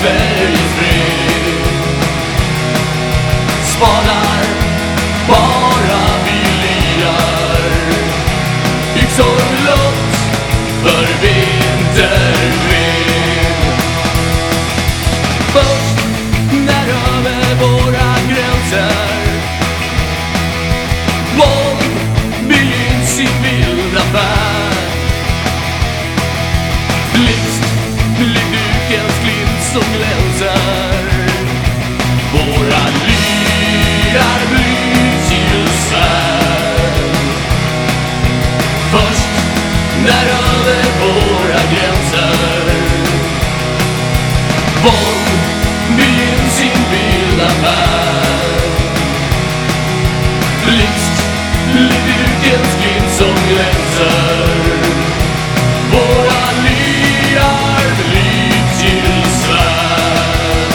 Sverige fred. Spanar bara vi lirar. Yxor blott för vinter våld i sin vilda värld. Blixt blir dukens glimt som glänser. Våra lyar blir till svärd.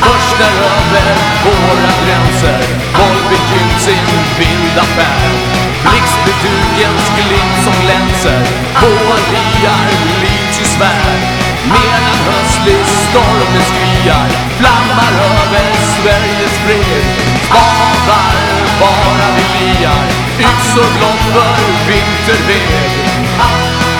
Först där över våra gränser våld begynt sin vilda färd. Blixtbetygens glimt som glänser, våra lyar blir till svärd. Medan höstlig storm skriar, flammar över Sveriges fred. Spavar bara vi liar, yxor blott för vinterved.